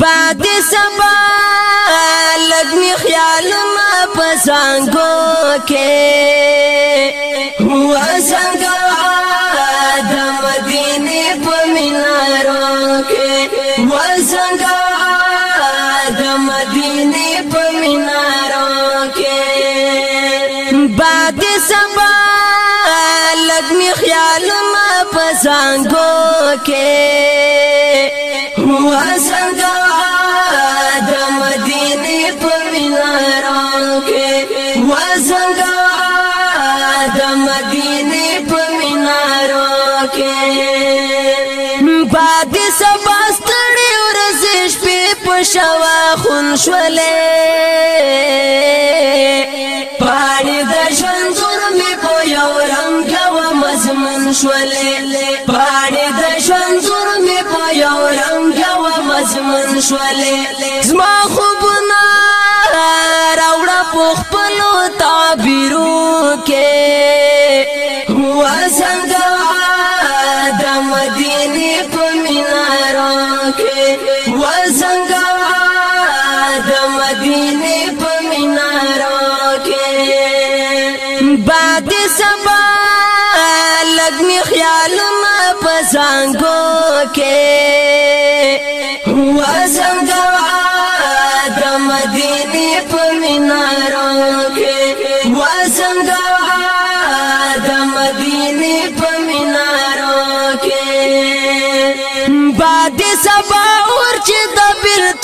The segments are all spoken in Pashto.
باد سبا لګ می خیال ما پسانګو کې هو څنګه د مدینه په مینارو کې و څنګه د مدینه په مینارو کې باد سبا لګ می خیال ما پسانګو کې هو څنګه دی پمیناران کې وزنګا د مدینه پمیناران کې باد سباستړي ورځ شپې پښوا خون شولې پاړې د ژوند زور می په یو رنگ او مزمن شولې پاړې د ژوند روان شولې زما خوبونه راوړه په خپل تعبیرو کې هو څنګه د مدینه په مینارو کې هو څنګه د مدینه په مینارو کې باد سبا لګ می خیالونه په زنګو کې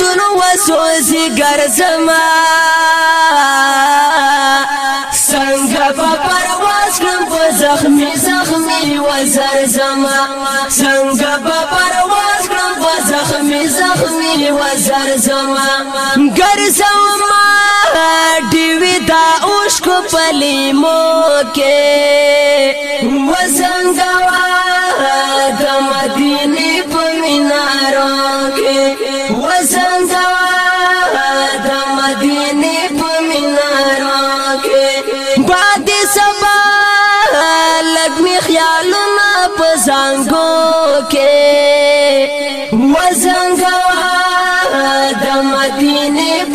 تن وسوسه ګرځما څنګه په پرواز کړم په زخمي زخمي وزر زما څنګه په پرواز کړم په زخمي زخمي وزر زما ګرځما ډیوی دا اوښکو پلیمو کې وزنګوا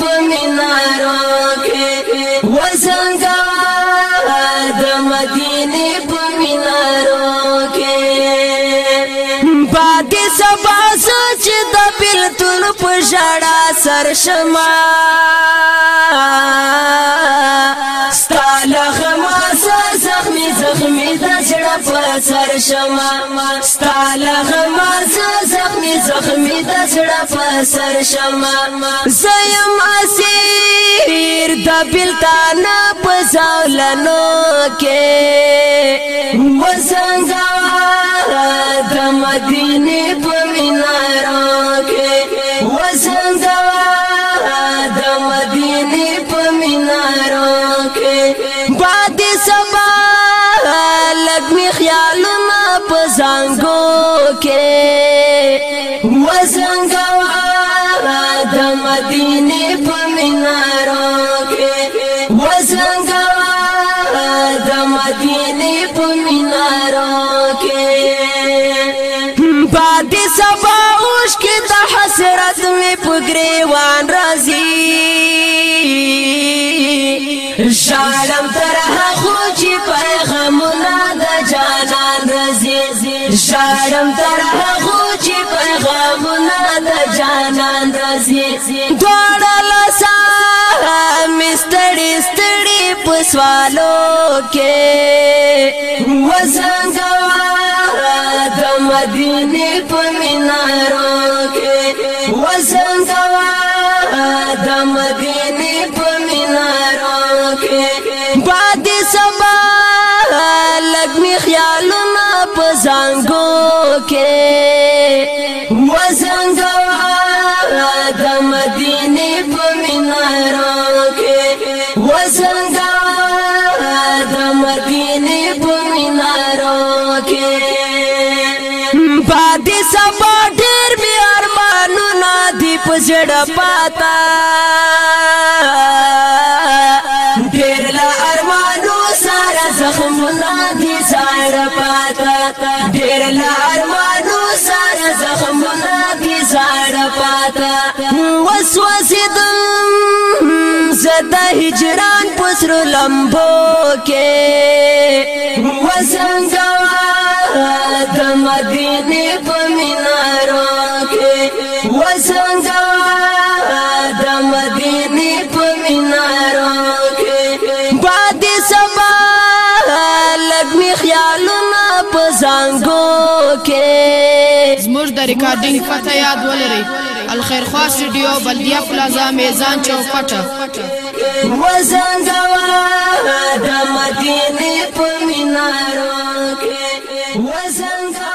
په مینارو کې وسنګا د مدینه په مینارو کې باګ سبا سوچ د بیلتون په ژړا سر شمه زړه په سر شمع ستاله غم زخمي زخمي د زړه په سر شمع زیم اسیر د بلتان په ځولنو کې مزنګا د مدینه په زنګو کې و زنګو د مدینه په منارو کې و زنګو د مدینه په منارو کې باد سبا اوش کې د حسرت می پګریوان راځي شالم تر هغه چې پیغامونه شارم تر هغه چې پیغامونه د جانان راځي دواړه لاسا مستړي ستړي پسوالو کې وسنګه د مدینه په مینارو کې وسنګه د مدینه په مینارو کې باد سبا لګ می خیالونه زنګو کې و زنګو د مدینه په مینارو کې و زنګو د مدینه په مینارو کې باندې سبا ډېر بیا ارمانونه دی پزړه پاتا پاتا ډیر لارمانو سره زخمونه دي زړه پاتا وسوسیدم زده هجران پسر لمبو کې وسنګ د مدینه زنګو کې زموږ د ریکارډینګ پته یاد ولرئ الخيرخوا سټډیو بلدیا پلازا میزان چوکټه وزن زوا د مدینه په مینارو کې وزن زوا